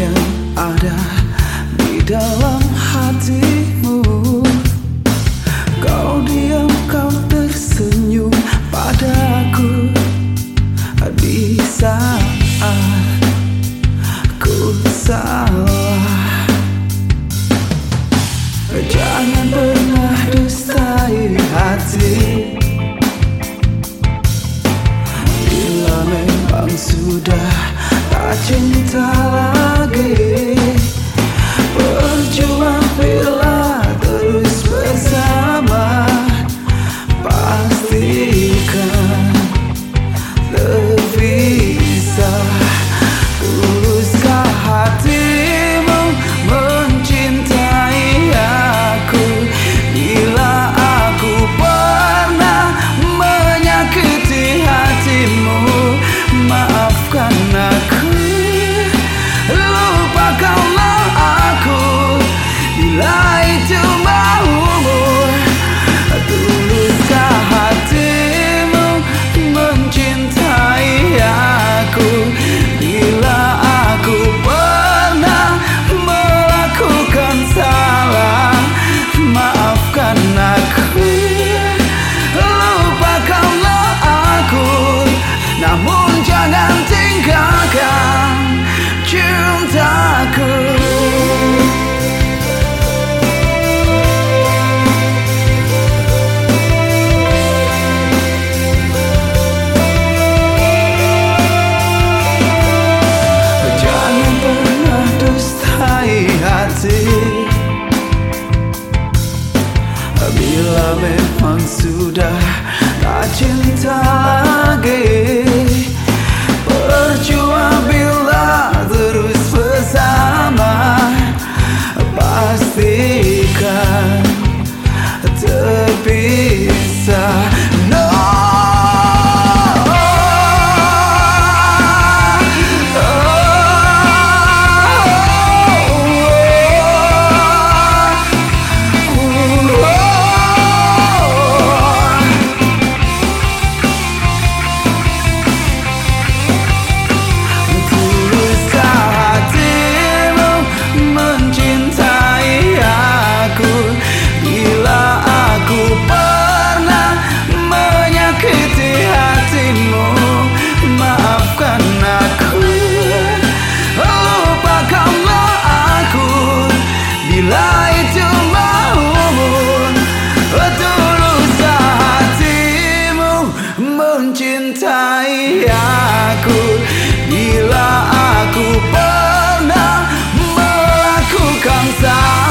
yang ada di dalam hatimu. Kau diam, kau tersenyum padaku Di saat ku salah. Jangan pernah dustai hati. Bila memang sudah tak cinta 나 진짜 mencintai aku. Bila aku pernah melakukan salah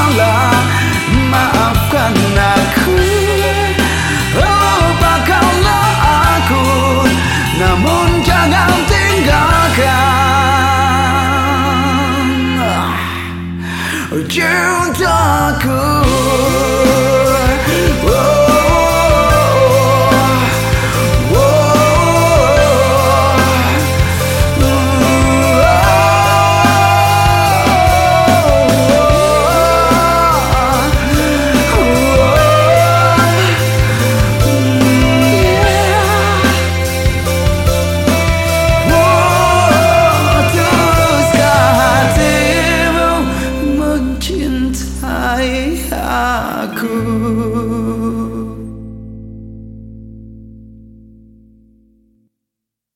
ayahku.